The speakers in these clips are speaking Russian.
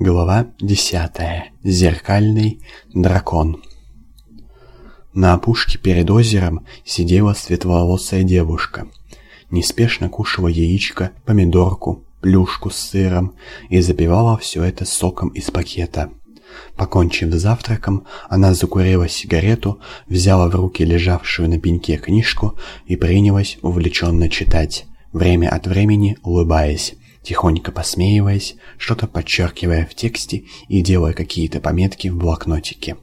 Глава 10. Зеркальный дракон. На опушке перед озером сидела светловолосая девушка. Неспешно кушала яичко, помидорку, плюшку с сыром и запивала все это соком из пакета. Покончив с завтраком, она закурила сигарету, взяла в руки лежавшую на пеньке книжку и принялась увлеченно читать, время от времени улыбаясь тихонько посмеиваясь, что-то подчеркивая в тексте и делая какие-то пометки в блокнотике.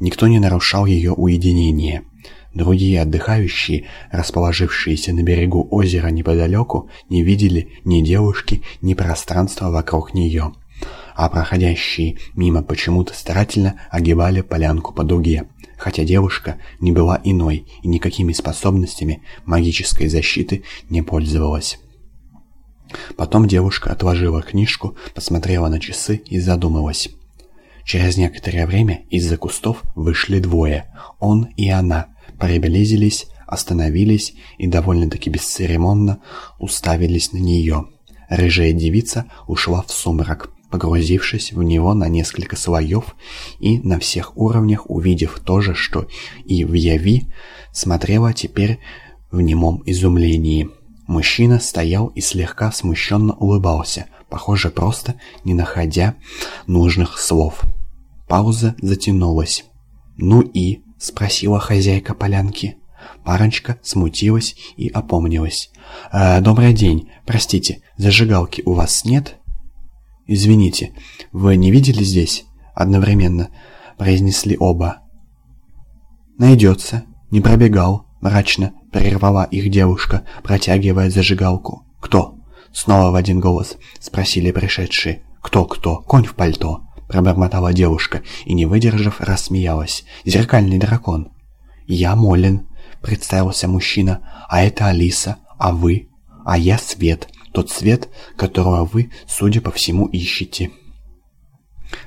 Никто не нарушал ее уединение. Другие отдыхающие, расположившиеся на берегу озера неподалеку, не видели ни девушки, ни пространства вокруг нее. А проходящие мимо почему-то старательно огибали полянку по дуге, хотя девушка не была иной и никакими способностями магической защиты не пользовалась. Потом девушка отложила книжку, посмотрела на часы и задумалась. Через некоторое время из-за кустов вышли двое, он и она, приблизились, остановились и довольно-таки бесцеремонно уставились на нее. Рыжая девица ушла в сумрак, погрузившись в него на несколько слоев и на всех уровнях увидев то же, что и в Яви, смотрела теперь в немом изумлении. Мужчина стоял и слегка смущенно улыбался, похоже, просто не находя нужных слов. Пауза затянулась. «Ну и?» — спросила хозяйка полянки. Парочка смутилась и опомнилась. «Э, «Добрый день. Простите, зажигалки у вас нет?» «Извините, вы не видели здесь?» Одновременно произнесли оба. «Найдется. Не пробегал. Мрачно прервала их девушка, протягивая зажигалку. «Кто?» Снова в один голос спросили пришедшие. «Кто-кто? Конь в пальто?» Пробормотала девушка и, не выдержав, рассмеялась. «Зеркальный дракон». «Я Молин», — представился мужчина. «А это Алиса. А вы?» «А я Свет. Тот свет, которого вы, судя по всему, ищете».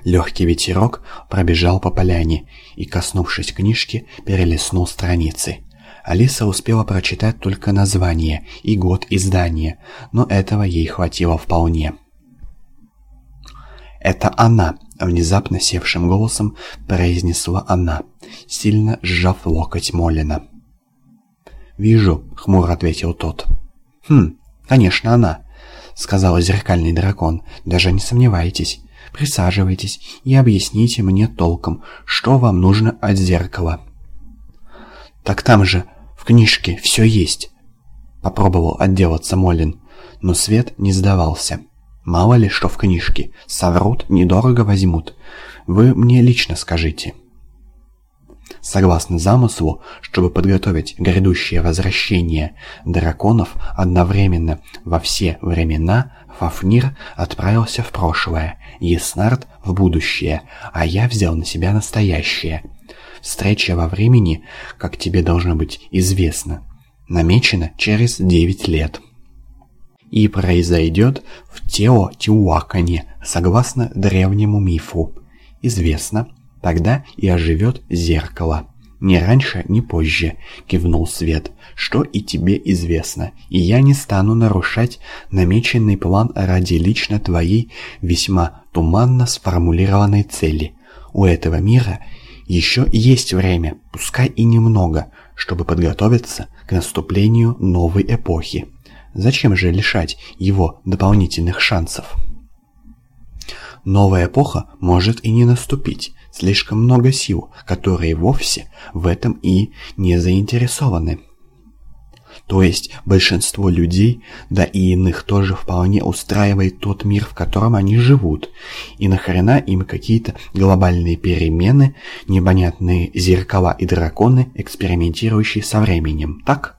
Легкий ветерок пробежал по поляне и, коснувшись книжки, перелистнул страницы. Алиса успела прочитать только название и год издания, но этого ей хватило вполне. «Это она!» — внезапно севшим голосом произнесла она, сильно сжав локоть Молина. «Вижу», — хмуро ответил тот. «Хм, конечно, она», — сказал зеркальный дракон, — «даже не сомневайтесь. Присаживайтесь и объясните мне толком, что вам нужно от зеркала». «Так там же в книжке все есть. Попробовал отделаться Молин, но Свет не сдавался. Мало ли что в книжке. Соврут, недорого возьмут. Вы мне лично скажите. Согласно замыслу, чтобы подготовить грядущее возвращение драконов одновременно во все времена, Фафнир отправился в прошлое, Еснард в будущее, а я взял на себя настоящее – Встреча во времени, как тебе должно быть известно, намечена через 9 лет. И произойдет в Теотиуакане, согласно древнему мифу. Известно, тогда и оживет зеркало. «Ни раньше, ни позже», — кивнул Свет, — «что и тебе известно, и я не стану нарушать намеченный план ради лично твоей весьма туманно сформулированной цели. У этого мира еще есть время, пускай и немного, чтобы подготовиться к наступлению новой эпохи. Зачем же лишать его дополнительных шансов? Новая эпоха может и не наступить. Слишком много сил, которые вовсе в этом и не заинтересованы. То есть большинство людей, да и иных тоже вполне устраивает тот мир, в котором они живут. И нахрена им какие-то глобальные перемены, непонятные зеркала и драконы, экспериментирующие со временем, так?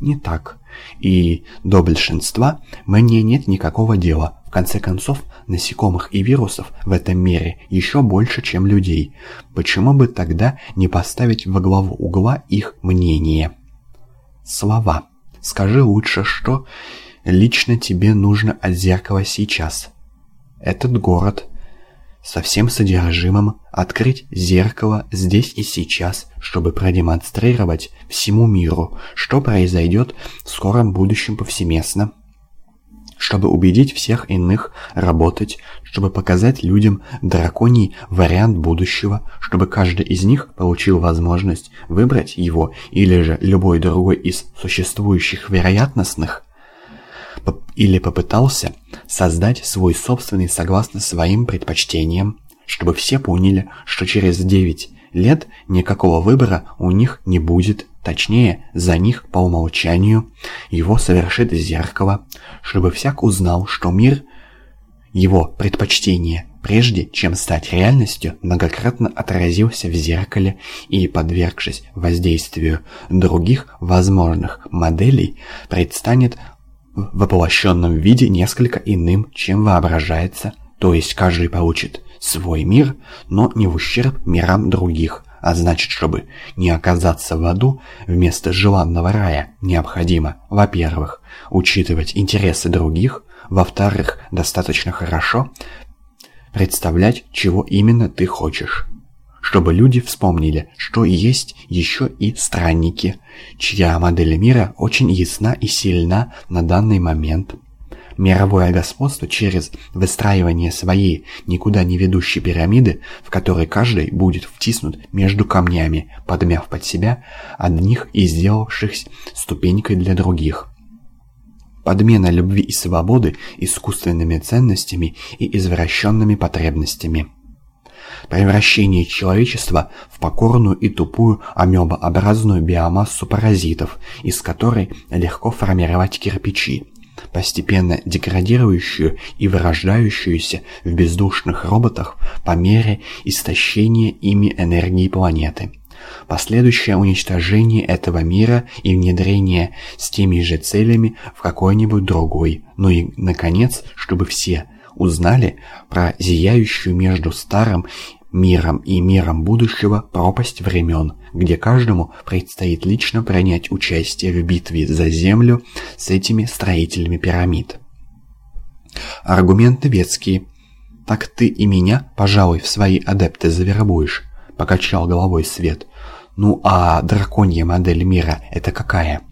Не так. И до большинства мне нет никакого дела. В конце концов, насекомых и вирусов в этом мире еще больше, чем людей. Почему бы тогда не поставить во главу угла их мнение? Слова. Скажи лучше, что лично тебе нужно от зеркала сейчас. Этот город со всем содержимым открыть зеркало здесь и сейчас, чтобы продемонстрировать всему миру, что произойдет в скором будущем повсеместно. Чтобы убедить всех иных работать, чтобы показать людям драконий вариант будущего, чтобы каждый из них получил возможность выбрать его или же любой другой из существующих вероятностных, или попытался создать свой собственный согласно своим предпочтениям, чтобы все поняли, что через 9 лет никакого выбора у них не будет, точнее, за них по умолчанию его совершит зеркало, чтобы всяк узнал, что мир его предпочтение, прежде чем стать реальностью, многократно отразился в зеркале и, подвергшись воздействию других возможных моделей, предстанет в воплощенном виде несколько иным, чем воображается, то есть каждый получит свой мир, но не в ущерб мирам других, а значит, чтобы не оказаться в аду, вместо желанного рая необходимо, во-первых, учитывать интересы других, во-вторых, достаточно хорошо представлять, чего именно ты хочешь чтобы люди вспомнили, что есть еще и странники, чья модель мира очень ясна и сильна на данный момент. Мировое господство через выстраивание своей никуда не ведущей пирамиды, в которой каждый будет втиснут между камнями, подмяв под себя одних и сделавшихся ступенькой для других. Подмена любви и свободы искусственными ценностями и извращенными потребностями превращение человечества в покорную и тупую амебообразную биомассу паразитов, из которой легко формировать кирпичи, постепенно деградирующую и вырождающуюся в бездушных роботах по мере истощения ими энергии планеты. Последующее уничтожение этого мира и внедрение с теми же целями в какой-нибудь другой, ну и, наконец, чтобы все – узнали про зияющую между старым миром и миром будущего пропасть времен, где каждому предстоит лично принять участие в битве за Землю с этими строителями пирамид. Аргументы ветские. «Так ты и меня, пожалуй, в свои адепты завербуешь», — покачал головой Свет. «Ну а драконья модель мира — это какая?»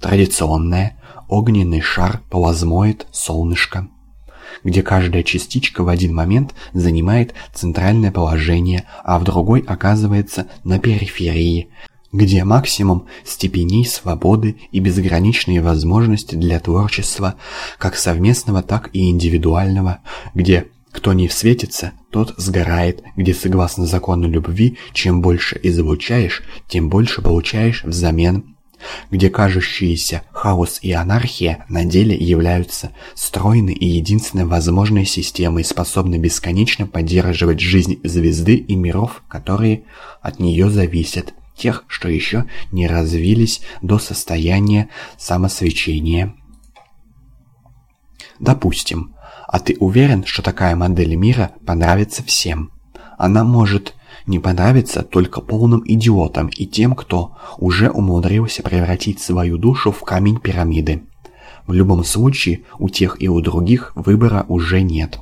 «Традиционная. Огненный шар, плазмоид, солнышко» где каждая частичка в один момент занимает центральное положение, а в другой оказывается на периферии, где максимум степеней свободы и безграничные возможности для творчества, как совместного, так и индивидуального, где кто не светится, тот сгорает, где согласно закону любви, чем больше излучаешь, тем больше получаешь взамен где кажущиеся хаос и анархия на деле являются стройной и единственной возможной системой, способной бесконечно поддерживать жизнь звезды и миров, которые от нее зависят, тех, что еще не развились до состояния самосвечения. Допустим, а ты уверен, что такая модель мира понравится всем? Она может не понравится только полным идиотам и тем, кто уже умудрился превратить свою душу в камень пирамиды. В любом случае, у тех и у других выбора уже нет.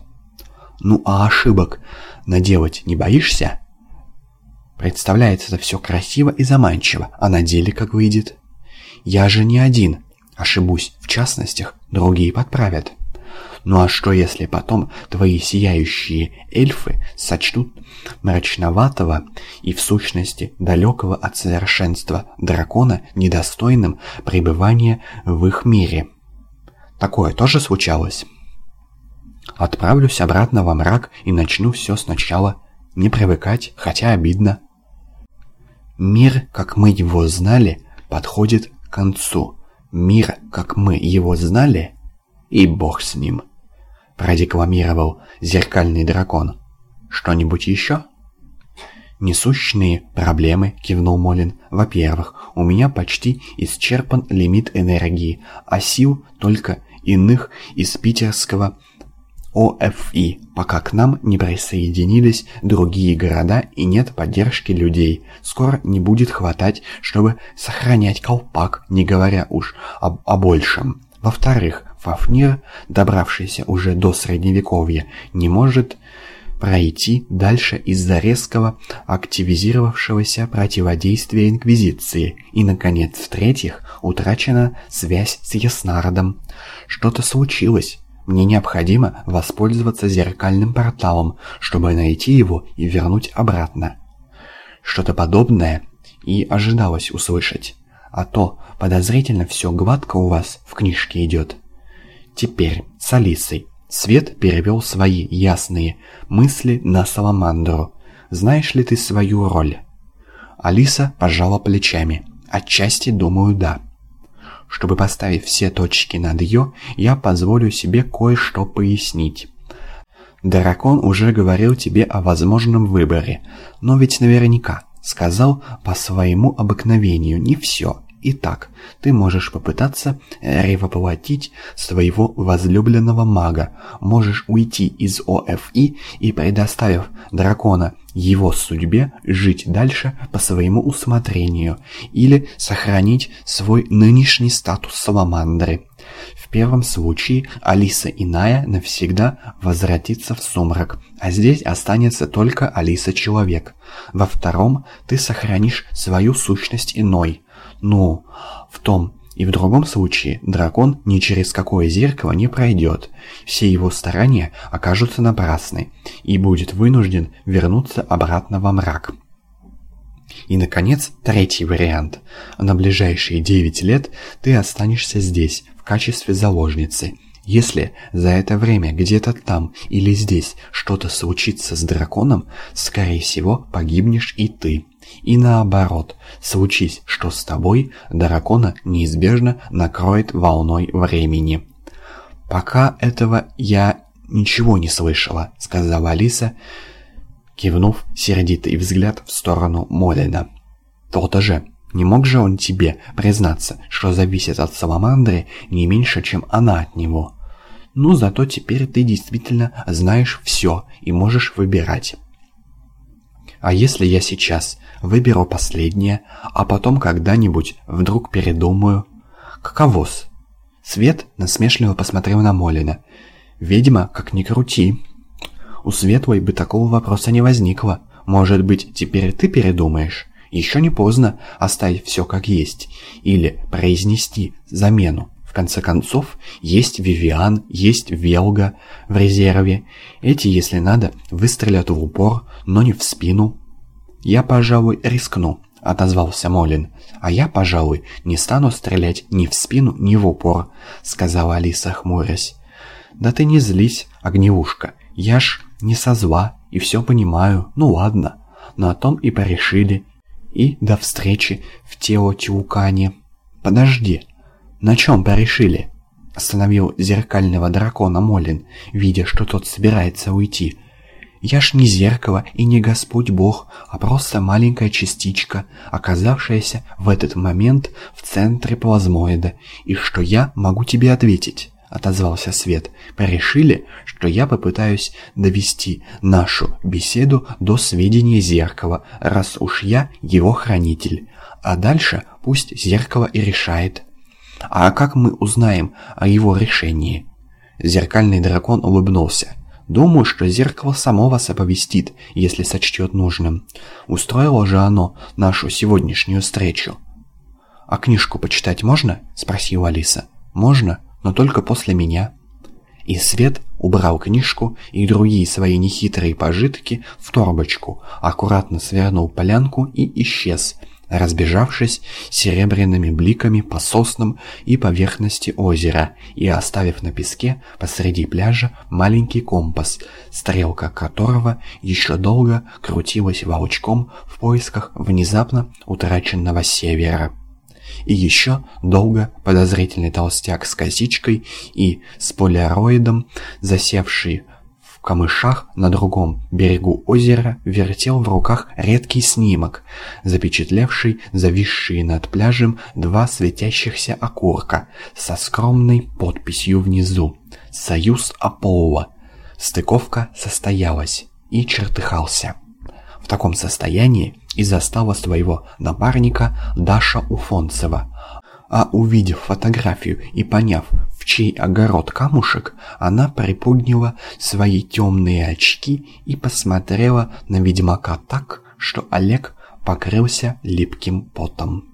Ну а ошибок наделать не боишься? Представляется это все красиво и заманчиво, а на деле как выйдет? Я же не один. Ошибусь в частностях, другие подправят. Ну а что если потом твои сияющие эльфы сочтут мрачноватого и в сущности далекого от совершенства дракона недостойным пребывания в их мире? Такое тоже случалось? Отправлюсь обратно во мрак и начну все сначала. Не привыкать, хотя обидно. Мир, как мы его знали, подходит к концу. Мир, как мы его знали, и бог с ним продекламировал зеркальный дракон. «Что-нибудь еще?» «Несущные проблемы», — кивнул Молин. «Во-первых, у меня почти исчерпан лимит энергии, а сил только иных из питерского ОФИ, пока к нам не присоединились другие города и нет поддержки людей. Скоро не будет хватать, чтобы сохранять колпак, не говоря уж об, о большем. Во-вторых, Фафнир, добравшийся уже до Средневековья, не может пройти дальше из-за резкого активизировавшегося противодействия Инквизиции. И, наконец, в-третьих, утрачена связь с Яснардом. Что-то случилось. Мне необходимо воспользоваться зеркальным порталом, чтобы найти его и вернуть обратно. Что-то подобное и ожидалось услышать. А то подозрительно все гладко у вас в книжке идет. Теперь с Алисой. Свет перевел свои ясные мысли на Саламандру. «Знаешь ли ты свою роль?» Алиса пожала плечами. «Отчасти, думаю, да». Чтобы поставить все точки над «ё», я позволю себе кое-что пояснить. Дракон уже говорил тебе о возможном выборе, но ведь наверняка сказал по своему обыкновению не все. Итак, ты можешь попытаться ревоплотить своего возлюбленного мага, можешь уйти из ОФИ и, предоставив дракона его судьбе, жить дальше по своему усмотрению, или сохранить свой нынешний статус саламандры. В первом случае Алиса иная навсегда возвратится в сумрак, а здесь останется только Алиса-человек. Во втором ты сохранишь свою сущность иной – ну, в том и в другом случае дракон ни через какое зеркало не пройдет. Все его старания окажутся напрасны и будет вынужден вернуться обратно во мрак. И, наконец, третий вариант. На ближайшие 9 лет ты останешься здесь, в качестве заложницы. Если за это время где-то там или здесь что-то случится с драконом, скорее всего, погибнешь и ты. И наоборот, случись, что с тобой, дракона неизбежно накроет волной времени. «Пока этого я ничего не слышала», — сказала Алиса, кивнув сердитый взгляд в сторону Молина. «То-то же, не мог же он тебе признаться, что зависит от Саламандры не меньше, чем она от него?» «Ну, зато теперь ты действительно знаешь все и можешь выбирать». «А если я сейчас выберу последнее, а потом когда-нибудь вдруг передумаю. Каковос? Свет насмешливо посмотрел на Молина. «Ведьма, как ни крути». У Светлой бы такого вопроса не возникло. Может быть, теперь ты передумаешь? Еще не поздно оставить все как есть. Или произнести замену. В конце концов, есть Вивиан, есть Велга в резерве. Эти, если надо, выстрелят в упор, но не в спину. «Я, пожалуй, рискну», — отозвался Молин. «А я, пожалуй, не стану стрелять ни в спину, ни в упор», — сказала Алиса, хмурясь. «Да ты не злись, огневушка. Я ж не со зла и все понимаю. Ну ладно. На том и порешили. И до встречи в Теотиукане». «Подожди. На чем порешили?» Остановил зеркального дракона Молин, видя, что тот собирается уйти. Я ж не зеркало и не Господь Бог, а просто маленькая частичка, оказавшаяся в этот момент в центре плазмоида. И что я могу тебе ответить?» — отозвался Свет. «Порешили, что я попытаюсь довести нашу беседу до сведения зеркала, раз уж я его хранитель. А дальше пусть зеркало и решает». «А как мы узнаем о его решении?» Зеркальный дракон улыбнулся. Думаю, что зеркало само вас оповестит, если сочтет нужным. Устроило же оно нашу сегодняшнюю встречу. «А книжку почитать можно?» – спросила Алиса. «Можно, но только после меня». И Свет убрал книжку и другие свои нехитрые пожитки в торбочку, аккуратно свернул полянку и исчез – разбежавшись серебряными бликами по соснам и поверхности озера и оставив на песке посреди пляжа маленький компас, стрелка которого еще долго крутилась волчком в поисках внезапно утраченного севера. И еще долго подозрительный толстяк с косичкой и с поляроидом, засевший в камышах на другом берегу озера вертел в руках редкий снимок, запечатлевший зависшие над пляжем два светящихся окурка со скромной подписью внизу «Союз Аполло». Стыковка состоялась и чертыхался. В таком состоянии и застала своего напарника Даша Уфонцева, а увидев фотографию и поняв, чей огород камушек, она приподняла свои темные очки и посмотрела на ведьмака так, что Олег покрылся липким потом.